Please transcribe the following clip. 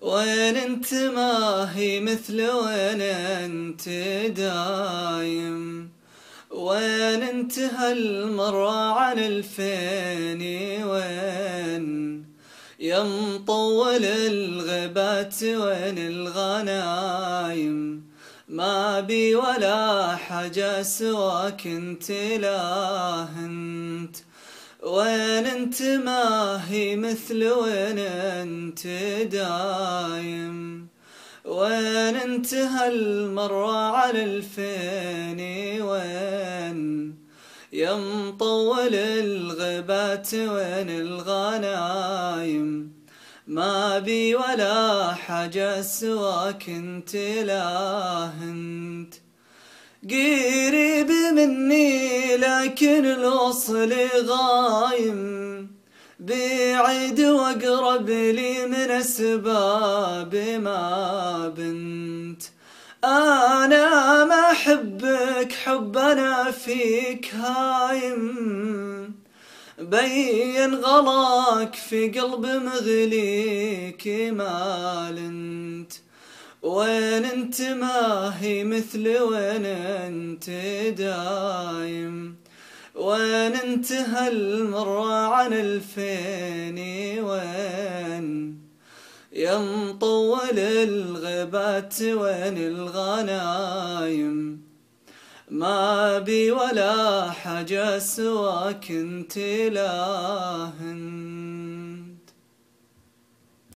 وين انت؟ ما هي مثل وين انت دايم. وين انت هالمرة عن الفيني؟ وين؟ يا مطول الغبات وين الغنايم؟ ما بي ولا حاجة سواك انت لا انت وين انت؟ ما هي مثل وين انت دايم. وين انت هالمرة على الفيني؟ وين؟ يا مطول الغبات وين الغنايم؟ ما بي ولا حاجة سواك انت لا قريب مني لكن الوصل غايم. بعيد واقرب لي من أسباب ما بنت. أنا ما أحبك حب أنا فيك هايم. بين غلاك في قلب مغليك مال انت وين أنت؟ ما هي مثل وين أنت دايم. وين انت هالمرة عن الفيني وين يا مطول الغبات؟ وين الغنايم؟ ما بي ولا حاجة سواك انت لاهن